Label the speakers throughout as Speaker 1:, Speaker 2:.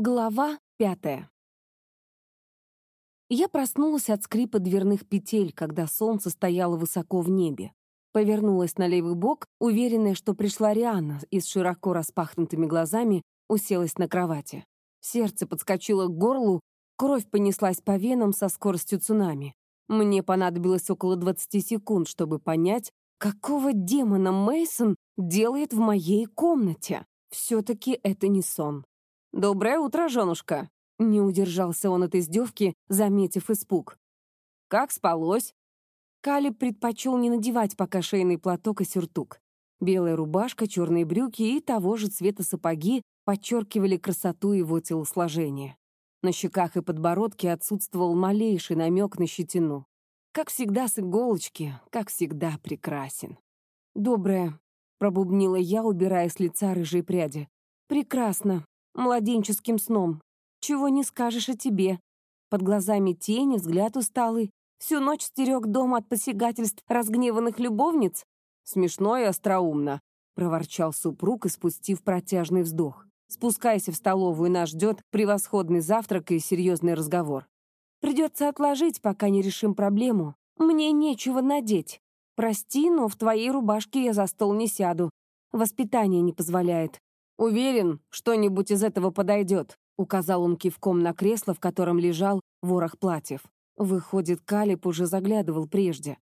Speaker 1: Глава пятая. Я проснулась от скрипа дверных петель, когда солнце стояло высоко в небе. Повернулась на левый бок, уверенная, что пришла Рианна, и с широко распахнутыми глазами уселась на кровати. Сердце подскочило к горлу, кровь понеслась по венам со скоростью цунами. Мне понадобилось около 20 секунд, чтобы понять, какого демона Мейсон делает в моей комнате. Все-таки это не сон. «Доброе утро, женушка!» Не удержался он от издевки, заметив испуг. «Как спалось?» Калиб предпочел не надевать пока шейный платок и сюртук. Белая рубашка, черные брюки и того же цвета сапоги подчеркивали красоту его телосложения. На щеках и подбородке отсутствовал малейший намек на щетину. Как всегда с иголочки, как всегда прекрасен. «Доброе», — пробубнила я, убирая с лица рыжие пряди. «Прекрасно младенческим сном. Чего не скажешь о тебе. Под глазами тени, взгляд усталый. Всю ночь стерег дом от посягательств разгневанных любовниц? Смешно и остроумно, — проворчал супруг, испустив протяжный вздох. Спускайся в столовую, нас ждет превосходный завтрак и серьезный разговор. Придется отложить, пока не решим проблему. Мне нечего надеть. Прости, но в твоей рубашке я за стол не сяду. Воспитание не позволяет. «Уверен, что-нибудь из этого подойдет», — указал он кивком на кресло, в котором лежал ворох платьев. Выходит, Калиб уже заглядывал прежде.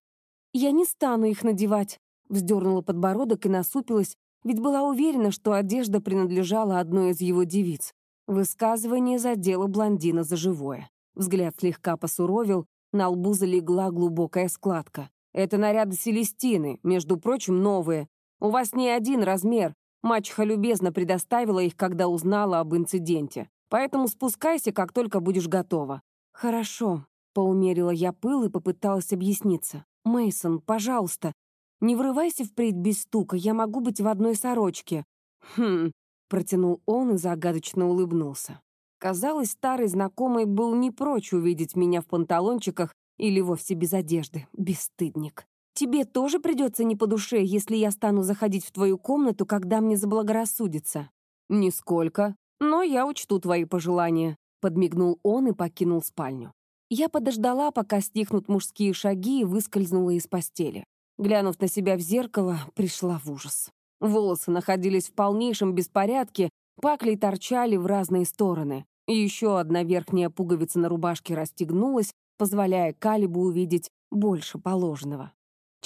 Speaker 1: «Я не стану их надевать», — вздернула подбородок и насупилась, ведь была уверена, что одежда принадлежала одной из его девиц. Высказывание задело блондина за живое. Взгляд слегка посуровил, на лбу залегла глубокая складка. «Это наряды Селестины, между прочим, новые. У вас не один размер, Мачеха любезно предоставила их, когда узнала об инциденте. Поэтому спускайся, как только будешь готова». «Хорошо», — поумерила я пыл и попыталась объясниться. Мейсон, пожалуйста, не врывайся впредь без стука, я могу быть в одной сорочке». «Хм», — протянул он и загадочно улыбнулся. Казалось, старый знакомый был не прочь увидеть меня в панталончиках или вовсе без одежды. Бесстыдник. Тебе тоже придется не по душе, если я стану заходить в твою комнату, когда мне заблагорассудится». «Нисколько. Но я учту твои пожелания», — подмигнул он и покинул спальню. Я подождала, пока стихнут мужские шаги, и выскользнула из постели. Глянув на себя в зеркало, пришла в ужас. Волосы находились в полнейшем беспорядке, пакли торчали в разные стороны. И еще одна верхняя пуговица на рубашке расстегнулась, позволяя Калибу увидеть больше положенного.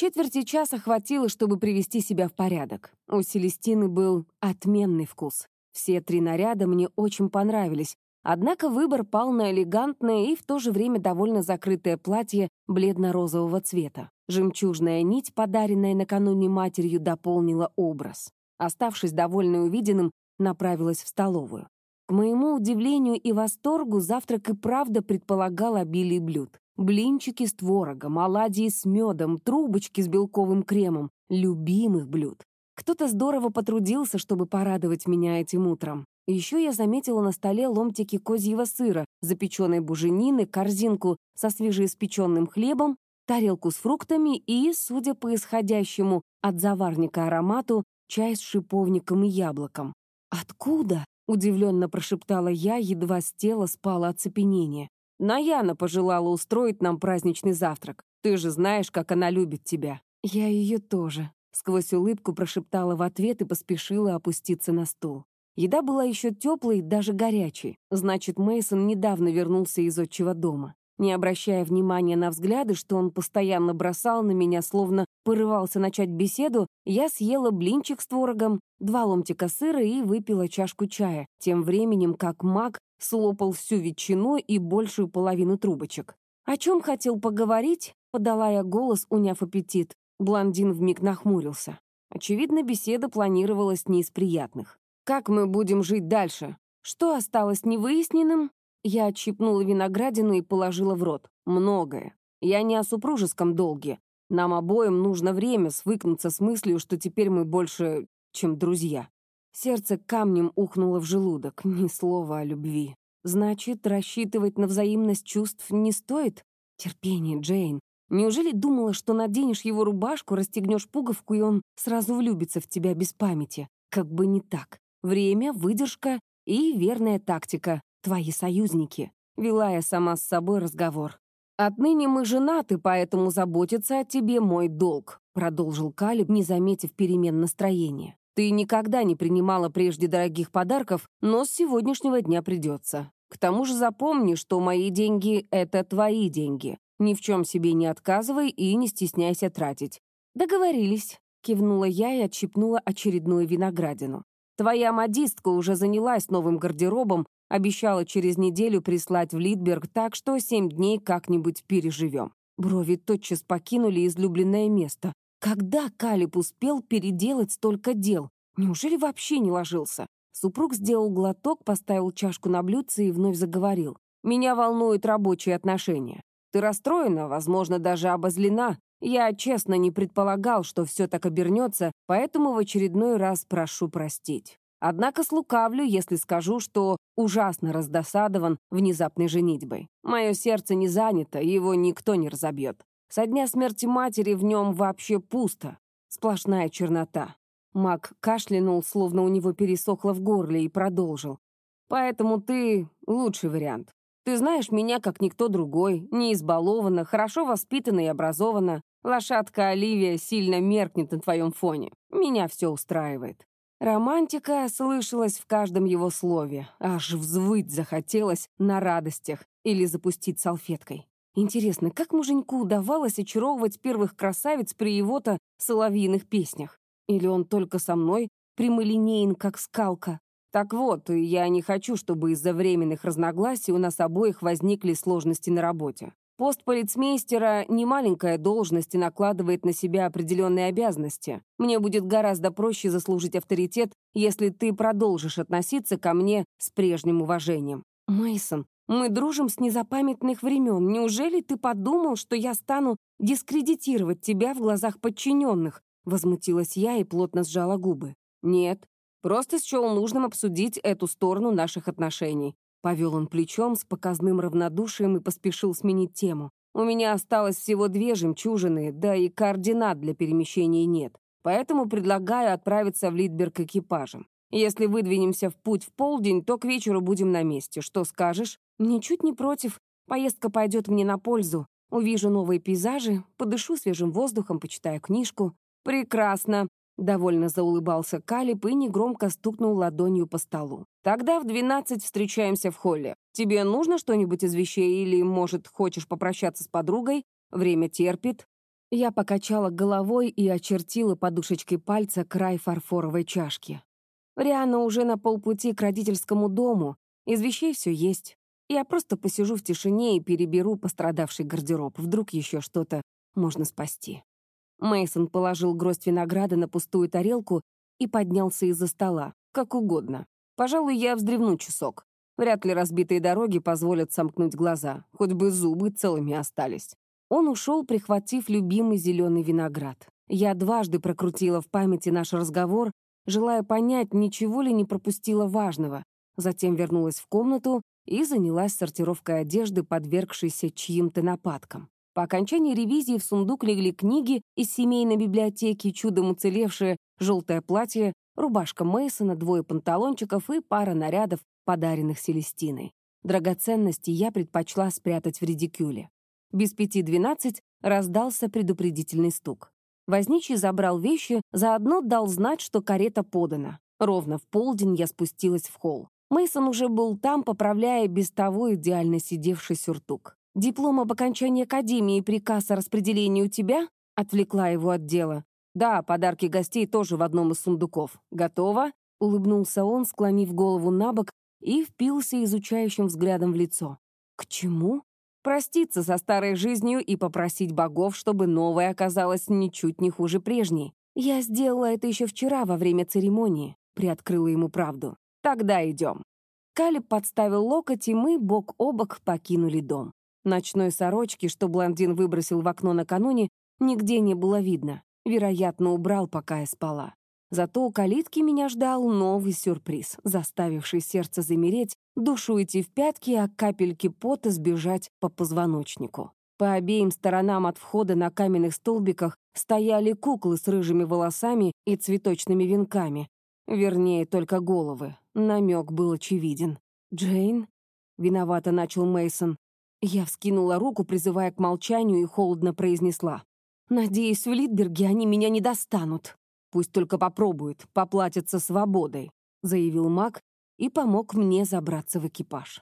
Speaker 1: Четверти часа хватило, чтобы привести себя в порядок. У Селестины был отменный вкус. Все три наряда мне очень понравились, однако выбор пал на элегантное и в то же время довольно закрытое платье бледно-розового цвета. Жемчужная нить, подаренная накануне матерью, дополнила образ. Оставшись довольной увиденным, направилась в столовую. К моему удивлению и восторгу завтрак и правда предполагал обилие блюд. Блинчики с творогом, оладьи с медом, трубочки с белковым кремом. Любимых блюд. Кто-то здорово потрудился, чтобы порадовать меня этим утром. Еще я заметила на столе ломтики козьего сыра, запеченной буженины, корзинку со свежеиспеченным хлебом, тарелку с фруктами и, судя по исходящему от заварника аромату, чай с шиповником и яблоком. «Откуда?» — удивленно прошептала я, едва с тела спало оцепенение. Наяна пожелала устроить нам праздничный завтрак. Ты же знаешь, как она любит тебя». «Я ее тоже», — сквозь улыбку прошептала в ответ и поспешила опуститься на стул. Еда была еще теплой, даже горячей. Значит, Мейсон недавно вернулся из отчего дома. Не обращая внимания на взгляды, что он постоянно бросал на меня, словно порывался начать беседу, я съела блинчик с творогом, два ломтика сыра и выпила чашку чая, тем временем как маг слопал всю ветчину и большую половину трубочек. «О чем хотел поговорить?» — подала я голос, уняв аппетит. Блондин вмиг нахмурился. Очевидно, беседа планировалась не из приятных. «Как мы будем жить дальше? Что осталось невыясненным?» Я отщипнула виноградину и положила в рот. «Многое. Я не о супружеском долге. Нам обоим нужно время свыкнуться с мыслью, что теперь мы больше, чем друзья. Сердце камнем ухнуло в желудок, ни слова о любви. Значит, рассчитывать на взаимность чувств не стоит? Терпение, Джейн. Неужели думала, что наденешь его рубашку, расстегнешь пуговку, и он сразу влюбится в тебя без памяти? Как бы не так. Время, выдержка И верная тактика — твои союзники. Вела я сама с собой разговор. «Отныне мы женаты, поэтому заботиться о тебе мой долг», продолжил Калиб, не заметив перемен настроения. «Ты никогда не принимала прежде дорогих подарков, но с сегодняшнего дня придется. К тому же запомни, что мои деньги — это твои деньги. Ни в чем себе не отказывай и не стесняйся тратить». «Договорились», — кивнула я и отщипнула очередную виноградину. «Твоя модистка уже занялась новым гардеробом, обещала через неделю прислать в Литберг, так что семь дней как-нибудь переживем». Брови тотчас покинули излюбленное место. Когда Калиб успел переделать столько дел? Неужели вообще не ложился? Супруг сделал глоток, поставил чашку на блюдце и вновь заговорил. «Меня волнуют рабочие отношения. Ты расстроена, возможно, даже обозлена. Я честно не предполагал, что все так обернется, поэтому в очередной раз прошу простить. Однако слукавлю, если скажу, что ужасно раздосадован внезапной женитьбой. Мое сердце не занято, его никто не разобьет. Со дня смерти матери в нем вообще пусто. Сплошная чернота. Мак кашлянул, словно у него пересохло в горле, и продолжил. «Поэтому ты лучший вариант. Ты знаешь меня, как никто другой, не избалована, хорошо воспитана и образована. Лошадка Оливия сильно меркнет на твоем фоне. Меня все устраивает». Романтика слышалась в каждом его слове. Аж взвыть захотелось на радостях или запустить салфеткой. Интересно, как муженьку удавалось очаровывать первых красавиц при его-то соловьиных песнях? Или он только со мной прямолинеен, как скалка? Так вот, я не хочу, чтобы из-за временных разногласий у нас обоих возникли сложности на работе. Пост полицмейстера — немаленькая должность и накладывает на себя определенные обязанности. Мне будет гораздо проще заслужить авторитет, если ты продолжишь относиться ко мне с прежним уважением. Мейсон, мы дружим с незапамятных времен. Неужели ты подумал, что я стану дискредитировать тебя в глазах подчиненных? Возмутилась я и плотно сжала губы. «Нет, просто счел нужным обсудить эту сторону наших отношений». Повел он плечом с показным равнодушием и поспешил сменить тему. «У меня осталось всего две жемчужины, да и координат для перемещения нет. Поэтому предлагаю отправиться в Литберг экипажем. Если выдвинемся в путь в полдень, то к вечеру будем на месте. Что скажешь?» «Ничуть не против. Поездка пойдет мне на пользу. Увижу новые пейзажи, подышу свежим воздухом, почитаю книжку. «Прекрасно», — довольно заулыбался Калиб и негромко стукнул ладонью по столу. «Тогда в двенадцать встречаемся в холле. Тебе нужно что-нибудь из вещей или, может, хочешь попрощаться с подругой? Время терпит». Я покачала головой и очертила подушечкой пальца край фарфоровой чашки. Риана уже на полпути к родительскому дому. Из вещей все есть. Я просто посижу в тишине и переберу пострадавший гардероб. Вдруг еще что-то можно спасти. Мейсон положил гроздь винограда на пустую тарелку и поднялся из-за стола. Как угодно. Пожалуй, я вздремну часок. Вряд ли разбитые дороги позволят сомкнуть глаза, хоть бы зубы целыми остались. Он ушел, прихватив любимый зеленый виноград. Я дважды прокрутила в памяти наш разговор, желая понять, ничего ли не пропустила важного. Затем вернулась в комнату и занялась сортировкой одежды, подвергшейся чьим-то нападкам. По окончании ревизии в сундук легли книги из семейной библиотеки, чудом уцелевшее желтое платье, рубашка Мейсона, двое панталончиков и пара нарядов, подаренных Селестиной. Драгоценности я предпочла спрятать в редикюле. Без пяти двенадцать раздался предупредительный стук. Возничий забрал вещи, заодно дал знать, что карета подана. Ровно в полдень я спустилась в холл. Мейсон уже был там, поправляя без того идеально сидевший сюртук. «Диплом об окончании академии и приказ о распределении у тебя?» — отвлекла его от дела. «Да, подарки гостей тоже в одном из сундуков. Готово?» — улыбнулся он, склонив голову на бок и впился изучающим взглядом в лицо. «К чему?» «Проститься со старой жизнью и попросить богов, чтобы новая оказалась ничуть не хуже прежней. Я сделала это еще вчера во время церемонии», — приоткрыла ему правду. «Тогда идем». Калиб подставил локоть, и мы бок о бок покинули дом. Ночной сорочки, что блондин выбросил в окно накануне, нигде не было видно. Вероятно, убрал, пока я спала. Зато у калитки меня ждал новый сюрприз, заставивший сердце замереть, душу идти в пятки, а капельки пота сбежать по позвоночнику. По обеим сторонам от входа на каменных столбиках стояли куклы с рыжими волосами и цветочными венками. Вернее, только головы. Намек был очевиден. «Джейн?» — виновато начал Мейсон. Я вскинула руку, призывая к молчанию, и холодно произнесла. «Надеюсь, в Литберге они меня не достанут». «Пусть только попробуют, поплатятся свободой», — заявил маг и помог мне забраться в экипаж.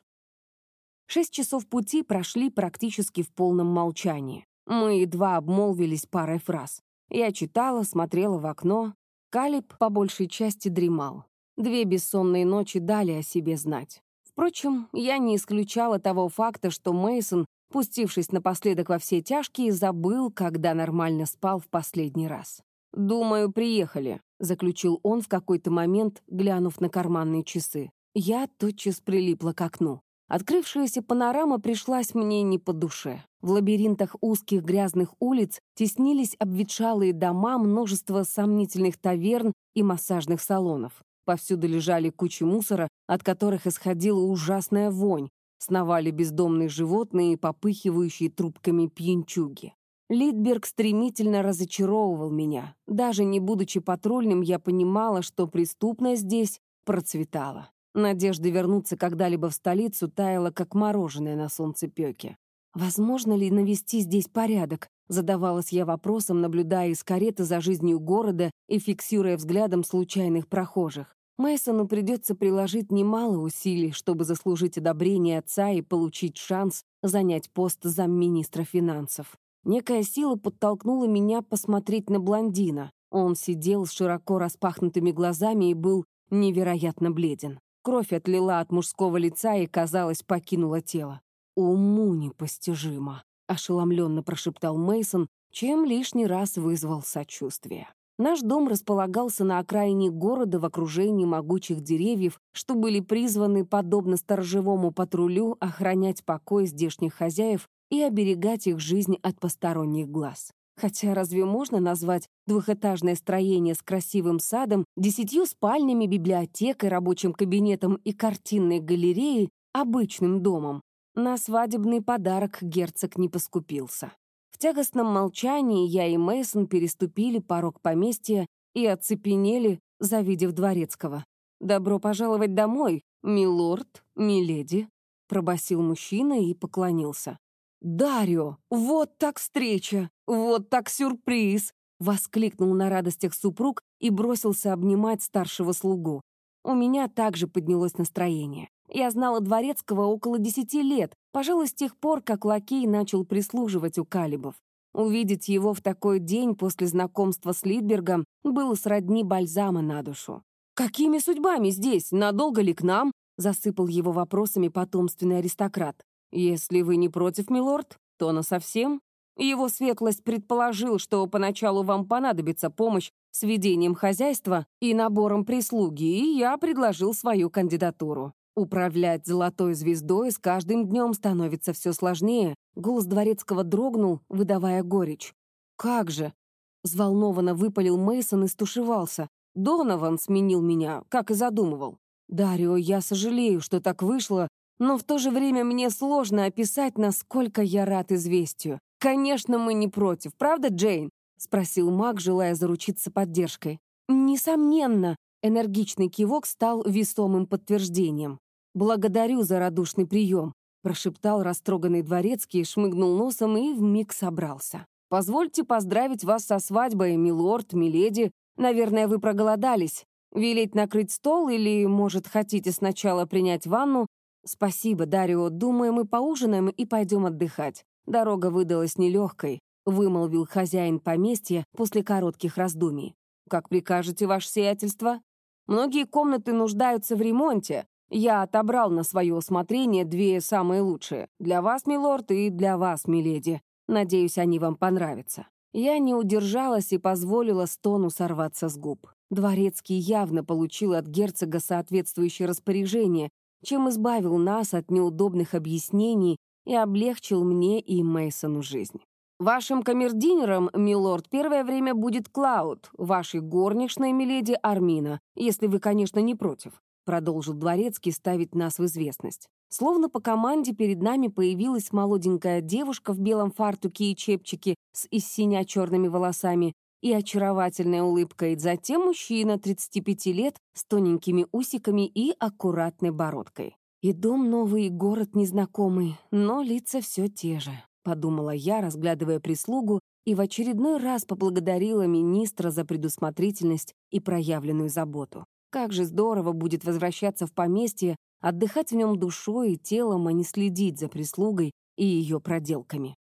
Speaker 1: Шесть часов пути прошли практически в полном молчании. Мы едва обмолвились парой фраз. Я читала, смотрела в окно. Калиб по большей части дремал. Две бессонные ночи дали о себе знать. Впрочем, я не исключала того факта, что Мейсон, пустившись напоследок во все тяжкие, забыл, когда нормально спал в последний раз. «Думаю, приехали», — заключил он в какой-то момент, глянув на карманные часы. Я тотчас прилипла к окну. Открывшаяся панорама пришлась мне не по душе. В лабиринтах узких грязных улиц теснились обветшалые дома, множество сомнительных таверн и массажных салонов. Повсюду лежали кучи мусора, от которых исходила ужасная вонь. Сновали бездомные животные попыхивающие трубками пьянчуги. Литберг стремительно разочаровывал меня. Даже не будучи патрульным, я понимала, что преступность здесь процветала. Надежда вернуться когда-либо в столицу таяла, как мороженое на солнцепёке. «Возможно ли навести здесь порядок?» Задавалась я вопросом, наблюдая из кареты за жизнью города и фиксируя взглядом случайных прохожих. Мейсону придется приложить немало усилий, чтобы заслужить одобрение отца и получить шанс занять пост замминистра финансов. Некая сила подтолкнула меня посмотреть на блондина. Он сидел с широко распахнутыми глазами и был невероятно бледен. Кровь отлила от мужского лица и, казалось, покинула тело. «Уму непостижимо», — ошеломленно прошептал Мейсон, чем лишний раз вызвал сочувствие. Наш дом располагался на окраине города в окружении могучих деревьев, что были призваны, подобно сторожевому патрулю, охранять покой здешних хозяев и оберегать их жизнь от посторонних глаз. Хотя разве можно назвать двухэтажное строение с красивым садом, десятью спальнями, библиотекой, рабочим кабинетом и картинной галереей обычным домом? На свадебный подарок герцог не поскупился. В тягостном молчании я и Мейсон переступили порог поместья и оцепенели, завидев дворецкого. «Добро пожаловать домой, милорд, миледи», — пробасил мужчина и поклонился. «Дарио, вот так встреча! Вот так сюрприз!» — воскликнул на радостях супруг и бросился обнимать старшего слугу. У меня также поднялось настроение. Я знала Дворецкого около десяти лет, пожалуй, с тех пор, как лакей начал прислуживать у Калибов. Увидеть его в такой день после знакомства с Лидбергом было сродни бальзама на душу. «Какими судьбами здесь? Надолго ли к нам?» — засыпал его вопросами потомственный аристократ. «Если вы не против, милорд, то насовсем. Его светлость предположил, что поначалу вам понадобится помощь с ведением хозяйства и набором прислуги, и я предложил свою кандидатуру. Управлять золотой звездой с каждым днем становится все сложнее. Голос дворецкого дрогнул, выдавая горечь. «Как же?» — взволнованно выпалил Мейсон и стушевался. «Донован сменил меня, как и задумывал. Дарио, я сожалею, что так вышло, но в то же время мне сложно описать, насколько я рад известию. Конечно, мы не против, правда, Джейн?» — спросил Мак, желая заручиться поддержкой. «Несомненно», — энергичный кивок стал весомым подтверждением. «Благодарю за радушный прием», — прошептал растроганный дворецкий, шмыгнул носом и вмиг собрался. «Позвольте поздравить вас со свадьбой, милорд, миледи. Наверное, вы проголодались. Велеть накрыть стол или, может, хотите сначала принять ванну? Спасибо, Дарио. Думаю, мы поужинаем и пойдем отдыхать. Дорога выдалась нелегкой», — вымолвил хозяин поместья после коротких раздумий. «Как прикажете, ваше сиятельство? Многие комнаты нуждаются в ремонте, я отобрал на свое усмотрение две самые лучшие. Для вас, милорд, и для вас, миледи. Надеюсь, они вам понравятся». Я не удержалась и позволила стону сорваться с губ. Дворецкий явно получил от герцога соответствующее распоряжение, чем избавил нас от неудобных объяснений и облегчил мне и Мейсону жизнь. Вашим камердинером, милорд, первое время будет Клауд, вашей горничной, миледи Армина, если вы, конечно, не против продолжил Дворецкий ставить нас в известность. Словно по команде перед нами появилась молоденькая девушка в белом фартуке и чепчике с иссиня черными волосами. и очаровательная улыбкой, затем мужчина 35 лет с тоненькими усиками и аккуратной бородкой. И дом новый, и город незнакомый, но лица все те же, подумала я, разглядывая прислугу, и в очередной раз поблагодарила министра за предусмотрительность и проявленную заботу. Как же здорово будет возвращаться в поместье, отдыхать в нем душой и телом, а не следить за прислугой и ее проделками.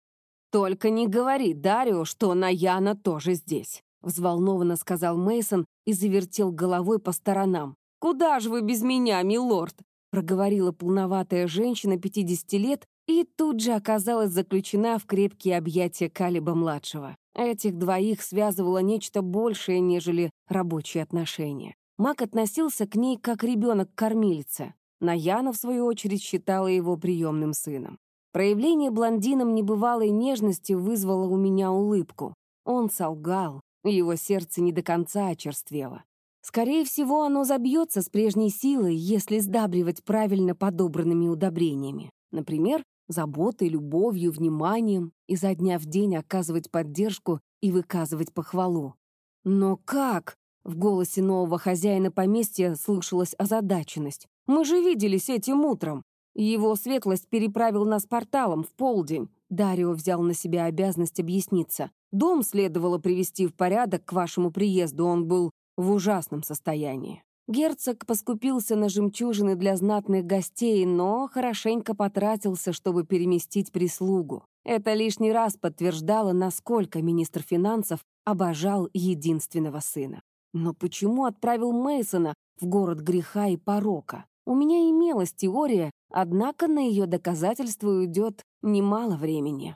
Speaker 1: «Только не говори Дарио, что Наяна тоже здесь», взволнованно сказал Мейсон и завертел головой по сторонам. «Куда же вы без меня, милорд?» проговорила полноватая женщина 50 лет и тут же оказалась заключена в крепкие объятия Калиба-младшего. Этих двоих связывало нечто большее, нежели рабочие отношения. Мак относился к ней как ребенок к кормилице. Наяна, в свою очередь, считала его приемным сыном. Проявление блондином небывалой нежности вызвало у меня улыбку. Он солгал, его сердце не до конца очерствело. Скорее всего, оно забьется с прежней силой, если сдабривать правильно подобранными удобрениями. Например, заботой, любовью, вниманием, изо дня в день оказывать поддержку и выказывать похвалу. Но как? В голосе нового хозяина поместья слышалась озадаченность. «Мы же виделись этим утром. Его светлость переправил нас порталом в полдень. Дарио взял на себя обязанность объясниться. Дом следовало привести в порядок к вашему приезду, он был в ужасном состоянии. Герцог поскупился на жемчужины для знатных гостей, но хорошенько потратился, чтобы переместить прислугу. Это лишний раз подтверждало, насколько министр финансов обожал единственного сына. Но почему отправил Мейсона в город греха и порока? У меня имелась теория, однако на ее доказательство уйдет немало времени.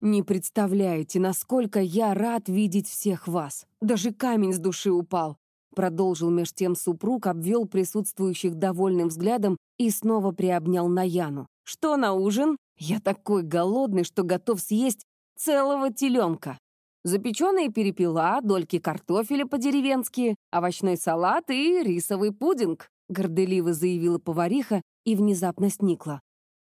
Speaker 1: Не представляете, насколько я рад видеть всех вас. Даже камень с души упал. Продолжил меж тем супруг, обвел присутствующих довольным взглядом и снова приобнял Наяну. «Что на ужин? Я такой голодный, что готов съесть целого теленка. Запеченные перепела, дольки картофеля по-деревенски, овощной салат и рисовый пудинг. — горделиво заявила повариха и внезапно сникла.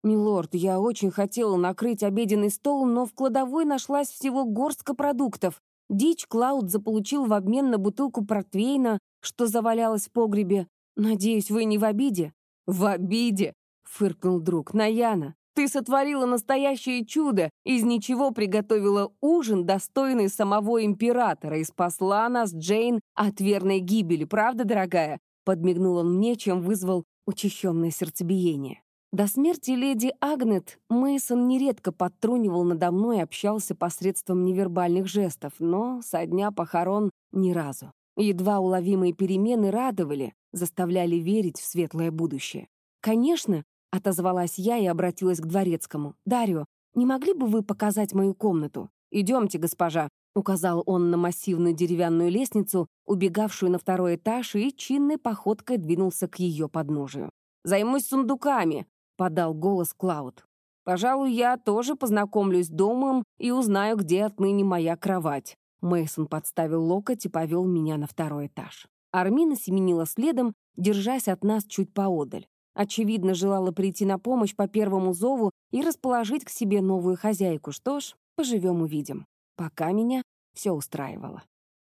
Speaker 1: «Милорд, я очень хотела накрыть обеденный стол, но в кладовой нашлась всего горстка продуктов. Дичь Клауд заполучил в обмен на бутылку портвейна, что завалялось в погребе. Надеюсь, вы не в обиде?» «В обиде!» — фыркнул друг. «Наяна, ты сотворила настоящее чудо, из ничего приготовила ужин, достойный самого императора, и спасла нас, Джейн, от верной гибели, правда, дорогая? Подмигнул он мне, чем вызвал учащенное сердцебиение. До смерти леди Агнет Мейсон нередко подтрунивал надо мной и общался посредством невербальных жестов, но со дня похорон ни разу. Едва уловимые перемены радовали, заставляли верить в светлое будущее. «Конечно», — отозвалась я и обратилась к дворецкому. «Дарио, не могли бы вы показать мою комнату?» «Идемте, госпожа», Указал он на массивную деревянную лестницу, убегавшую на второй этаж, и чинной походкой двинулся к ее подножию. «Займусь сундуками», — подал голос Клауд. «Пожалуй, я тоже познакомлюсь с домом и узнаю, где отныне моя кровать». Мейсон подставил локоть и повел меня на второй этаж. Армина семенила следом, держась от нас чуть поодаль. Очевидно, желала прийти на помощь по первому зову и расположить к себе новую хозяйку. Что ж, поживем-увидим. Пока меня все устраивало.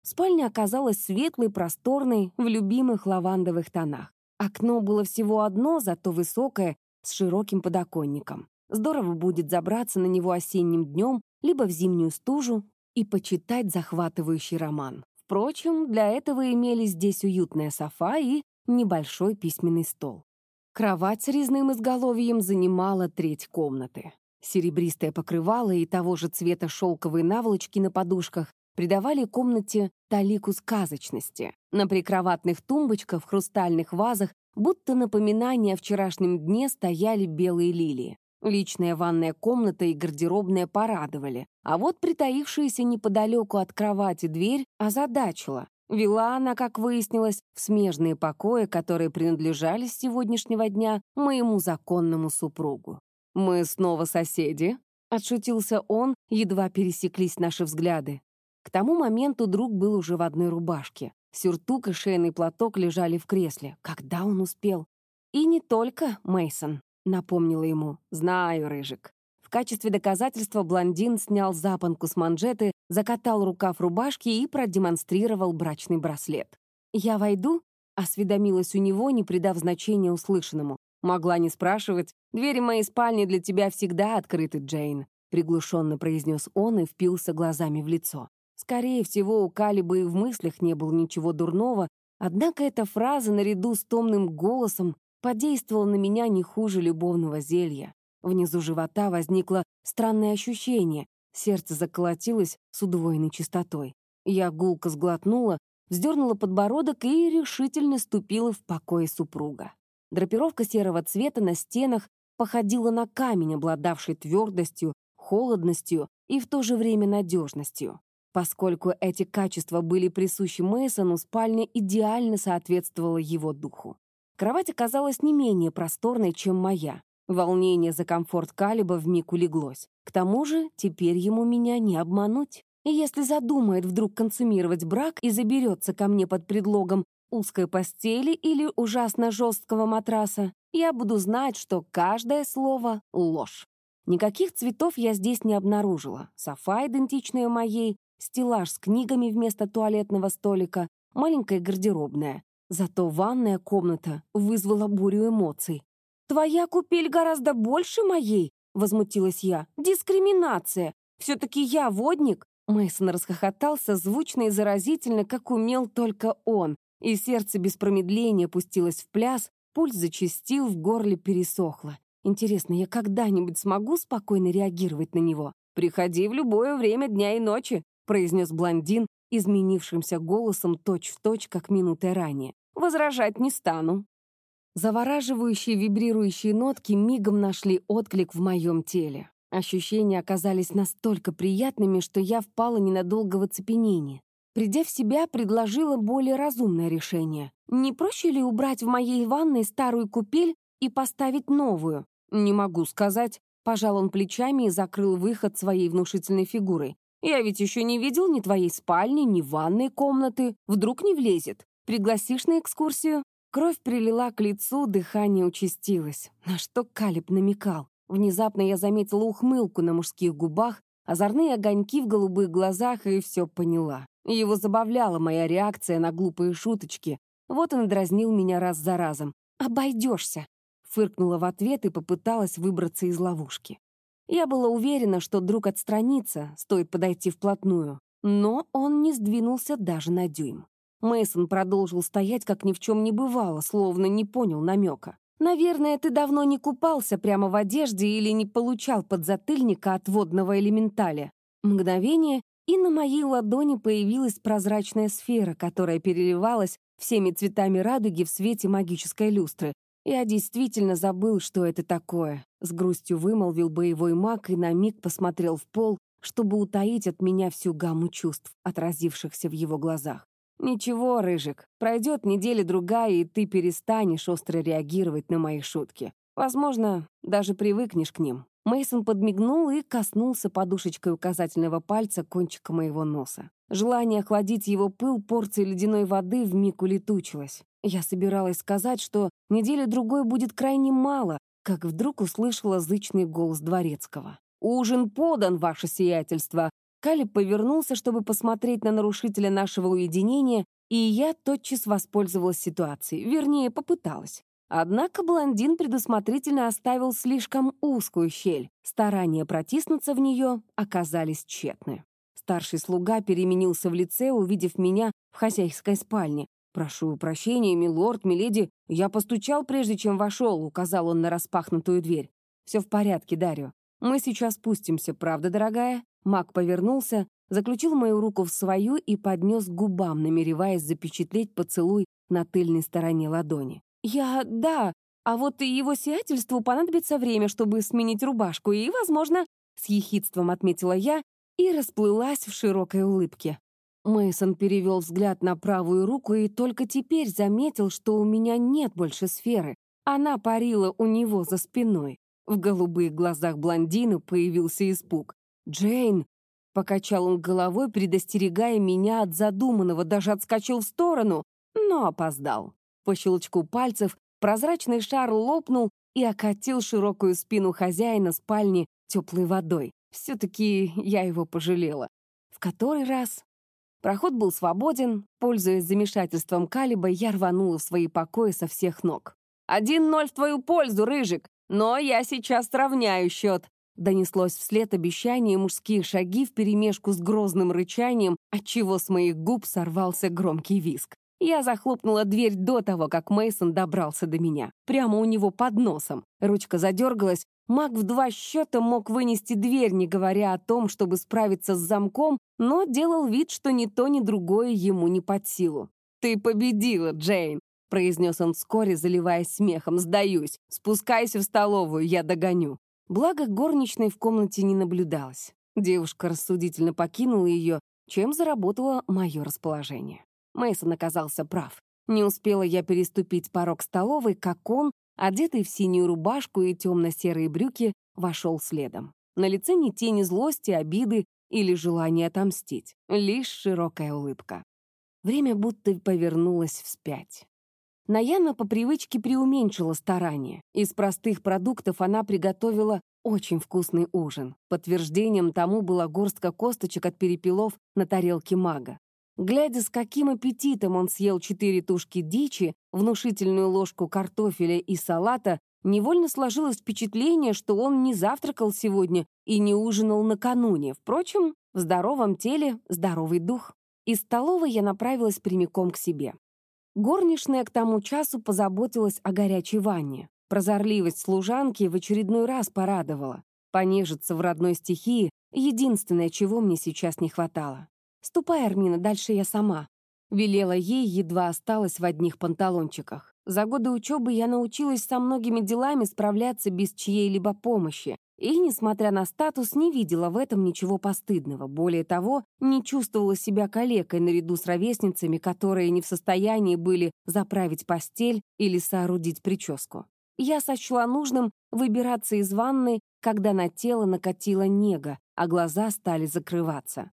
Speaker 1: Спальня оказалась светлой, просторной, в любимых лавандовых тонах. Окно было всего одно, зато высокое, с широким подоконником. Здорово будет забраться на него осенним днем, либо в зимнюю стужу и почитать захватывающий роман. Впрочем, для этого имелись здесь уютная софа и небольшой письменный стол. Кровать с резным изголовьем занимала треть комнаты. Серебристое покрывало и того же цвета шелковые наволочки на подушках придавали комнате талику сказочности. На прикроватных тумбочках в хрустальных вазах будто напоминание о вчерашнем дне стояли белые лилии. Личная ванная комната и гардеробная порадовали, а вот притаившаяся неподалеку от кровати дверь озадачила. Вела она, как выяснилось, в смежные покои, которые принадлежали с сегодняшнего дня моему законному супругу. «Мы снова соседи?» — отшутился он, едва пересеклись наши взгляды. К тому моменту друг был уже в одной рубашке. Сюртук и шейный платок лежали в кресле. Когда он успел? «И не только, Мейсон, напомнила ему. «Знаю, Рыжик. Качестве доказательства блондин снял запонку с манжеты, закатал рукав рубашки и продемонстрировал брачный браслет. «Я войду?» — осведомилась у него, не придав значения услышанному. «Могла не спрашивать. Двери моей спальни для тебя всегда открыты, Джейн», — приглушенно произнес он и впился глазами в лицо. Скорее всего, у Калиба и в мыслях не было ничего дурного, однако эта фраза наряду с томным голосом подействовала на меня не хуже любовного зелья. Внизу живота возникло странное ощущение, сердце заколотилось с удвоенной частотой. Я гулко сглотнула, вздернула подбородок и решительно ступила в покое супруга. Драпировка серого цвета на стенах походила на камень, обладавший твердостью, холодностью и в то же время надежностью. Поскольку эти качества были присущи Мейсону, спальня идеально соответствовала его духу. Кровать оказалась не менее просторной, чем моя. Волнение за комфорт Калиба вмиг улеглось. К тому же теперь ему меня не обмануть. И если задумает вдруг консумировать брак и заберется ко мне под предлогом узкой постели или ужасно жесткого матраса, я буду знать, что каждое слово — ложь. Никаких цветов я здесь не обнаружила. Софа, идентичная моей, стеллаж с книгами вместо туалетного столика, маленькая гардеробная. Зато ванная комната вызвала бурю эмоций. «Твоя купель гораздо больше моей!» — возмутилась я. «Дискриминация! Все-таки я водник!» Мейсон расхохотался звучно и заразительно, как умел только он, и сердце без промедления пустилось в пляс, пульс зачастил, в горле пересохло. Интересно, я когда-нибудь смогу спокойно реагировать на него? «Приходи в любое время дня и ночи», — произнес блондин, изменившимся голосом точь-в-точь, точь, как минуты ранее. «Возражать не стану». Завораживающие вибрирующие нотки мигом нашли отклик в моем теле. Ощущения оказались настолько приятными, что я впала ненадолго в оцепенение. Придя в себя, предложила более разумное решение. Не проще ли убрать в моей ванной старую купель и поставить новую? Не могу сказать. Пожал он плечами и закрыл выход своей внушительной фигурой. Я ведь еще не видел ни твоей спальни, ни ванной комнаты. Вдруг не влезет. Пригласишь на экскурсию? Кровь прилила к лицу, дыхание участилось. На что Калиб намекал? Внезапно я заметила ухмылку на мужских губах, озорные огоньки в голубых глазах и все поняла. Его забавляла моя реакция на глупые шуточки. Вот он дразнил меня раз за разом. «Обойдешься!» Фыркнула в ответ и попыталась выбраться из ловушки. Я была уверена, что друг отстранится, стоит подойти вплотную. Но он не сдвинулся даже на дюйм. Мейсон продолжил стоять, как ни в чем не бывало, словно не понял намека. «Наверное, ты давно не купался прямо в одежде или не получал подзатыльника от водного элементаля». Мгновение, и на моей ладони появилась прозрачная сфера, которая переливалась всеми цветами радуги в свете магической люстры. Я действительно забыл, что это такое. С грустью вымолвил боевой маг и на миг посмотрел в пол, чтобы утаить от меня всю гамму чувств, отразившихся в его глазах. «Ничего, Рыжик, пройдет неделя-другая, и ты перестанешь остро реагировать на мои шутки. Возможно, даже привыкнешь к ним». Мейсон подмигнул и коснулся подушечкой указательного пальца кончика моего носа. Желание охладить его пыл порцией ледяной воды вмиг улетучилось. Я собиралась сказать, что недели-другой будет крайне мало, как вдруг услышала зычный голос дворецкого. «Ужин подан, ваше сиятельство!» Калиб повернулся, чтобы посмотреть на нарушителя нашего уединения, и я тотчас воспользовалась ситуацией, вернее, попыталась. Однако блондин предусмотрительно оставил слишком узкую щель. Старания протиснуться в нее оказались тщетны. Старший слуга переменился в лице, увидев меня в хозяйской спальне. «Прошу прощения, милорд, миледи, я постучал, прежде чем вошел», — указал он на распахнутую дверь. «Все в порядке, Дарью. Мы сейчас спустимся, правда, дорогая?» Маг повернулся, заключил мою руку в свою и поднес губам, намереваясь запечатлеть поцелуй на тыльной стороне ладони. «Я... да, а вот его сиятельству понадобится время, чтобы сменить рубашку, и, возможно...» С ехидством отметила я и расплылась в широкой улыбке. Мейсон перевел взгляд на правую руку и только теперь заметил, что у меня нет больше сферы. Она парила у него за спиной. В голубых глазах блондина появился испуг. «Джейн!» — покачал он головой, предостерегая меня от задуманного, даже отскочил в сторону, но опоздал. По щелчку пальцев прозрачный шар лопнул и окатил широкую спину хозяина спальни теплой водой. Все-таки я его пожалела. В который раз? Проход был свободен. Пользуясь замешательством Калиба, я рванула в свои покои со всех ног. «Один ноль в твою пользу, Рыжик! Но я сейчас сравняю счет!» Донеслось вслед обещание мужские шаги вперемешку с грозным рычанием, отчего с моих губ сорвался громкий виск. Я захлопнула дверь до того, как Мейсон добрался до меня. Прямо у него под носом. Ручка задергалась. Маг в два счета мог вынести дверь, не говоря о том, чтобы справиться с замком, но делал вид, что ни то, ни другое ему не под силу. «Ты победила, Джейн!» — произнес он вскоре, заливаясь смехом. «Сдаюсь. Спускайся в столовую, я догоню». Благо, горничной в комнате не наблюдалось. Девушка рассудительно покинула ее, чем заработала мое расположение. Мейсон оказался прав. Не успела я переступить порог столовой, как он, одетый в синюю рубашку и темно-серые брюки, вошел следом. На лице ни тени злости, обиды или желания отомстить, лишь широкая улыбка. Время будто повернулось вспять. Наяна по привычке преуменьшила старания. Из простых продуктов она приготовила очень вкусный ужин. Подтверждением тому была горстка косточек от перепелов на тарелке мага. Глядя, с каким аппетитом он съел четыре тушки дичи, внушительную ложку картофеля и салата, невольно сложилось впечатление, что он не завтракал сегодня и не ужинал накануне. Впрочем, в здоровом теле здоровый дух. Из столовой я направилась прямиком к себе. Горничная к тому часу позаботилась о горячей ванне. Прозорливость служанки в очередной раз порадовала. Понежиться в родной стихии — единственное, чего мне сейчас не хватало. «Ступай, Армина, дальше я сама», — велела ей, едва осталась в одних панталончиках. За годы учебы я научилась со многими делами справляться без чьей-либо помощи, и, несмотря на статус, не видела в этом ничего постыдного. Более того, не чувствовала себя калекой наряду с ровесницами, которые не в состоянии были заправить постель или соорудить прическу. Я сочла нужным выбираться из ванны, когда на тело накатила нега, а глаза стали закрываться.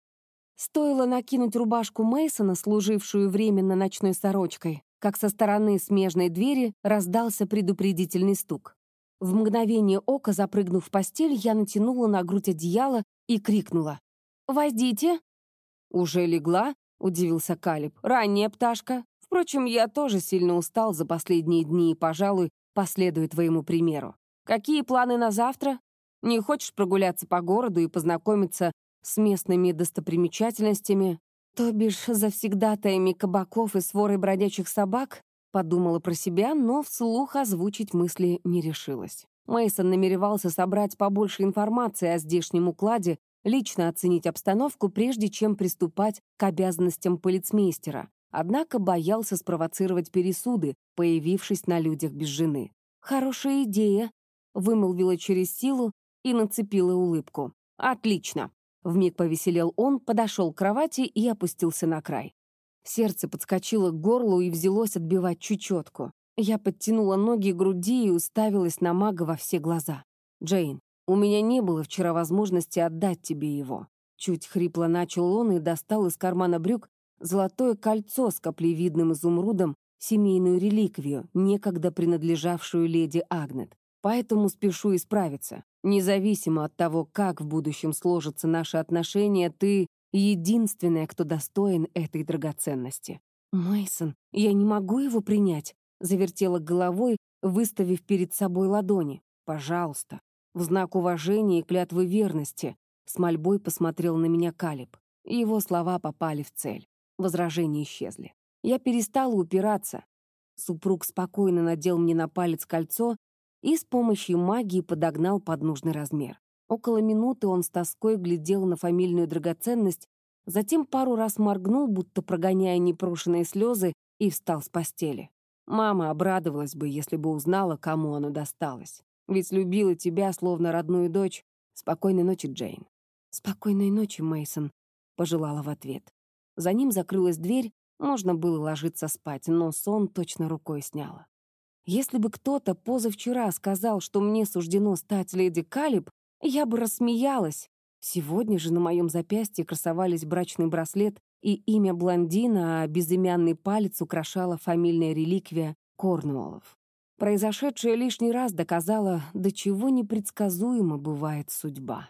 Speaker 1: Стоило накинуть рубашку Мейсона, служившую временно ночной сорочкой, как со стороны смежной двери раздался предупредительный стук. В мгновение ока, запрыгнув в постель, я натянула на грудь одеяло и крикнула. «Войдите!» «Уже легла?» — удивился Калиб. «Ранняя пташка. Впрочем, я тоже сильно устал за последние дни и, пожалуй, последую твоему примеру. Какие планы на завтра? Не хочешь прогуляться по городу и познакомиться с местными достопримечательностями, то бишь завсегдатаями кабаков и сворой бродячих собак? Подумала про себя, но вслух озвучить мысли не решилась. Мейсон намеревался собрать побольше информации о здешнем укладе, лично оценить обстановку, прежде чем приступать к обязанностям полицмейстера. Однако боялся спровоцировать пересуды, появившись на людях без жены. «Хорошая идея», — вымолвила через силу и нацепила улыбку. «Отлично». Вмиг повеселел он, подошел к кровати и опустился на край. Сердце подскочило к горлу и взялось отбивать чечетку. Я подтянула ноги к груди и уставилась на мага во все глаза. «Джейн, у меня не было вчера возможности отдать тебе его». Чуть хрипло начал он и достал из кармана брюк золотое кольцо с каплевидным изумрудом, семейную реликвию, некогда принадлежавшую леди Агнет. Поэтому спешу исправиться. Независимо от того, как в будущем сложатся наши отношения, ты единственная, кто достоин этой драгоценности. Мейсон, я не могу его принять, завертела головой, выставив перед собой ладони. Пожалуйста. В знак уважения и клятвы верности с мольбой посмотрел на меня Калиб. Его слова попали в цель. Возражения исчезли. Я перестала упираться. Супруг спокойно надел мне на палец кольцо и с помощью магии подогнал под нужный размер. Около минуты он с тоской глядел на фамильную драгоценность, затем пару раз моргнул, будто прогоняя непрошенные слезы, и встал с постели. Мама обрадовалась бы, если бы узнала, кому оно досталось. Ведь любила тебя, словно родную дочь. Спокойной ночи, Джейн. Спокойной ночи, Мейсон, пожелала в ответ. За ним закрылась дверь, можно было ложиться спать, но сон точно рукой сняла. Если бы кто-то позавчера сказал, что мне суждено стать леди Калиб, я бы рассмеялась. Сегодня же на моем запястье красовались брачный браслет и имя блондина, а безымянный палец украшала фамильная реликвия Корнуоллов. Произошедшее лишний раз доказало, до чего непредсказуема бывает судьба.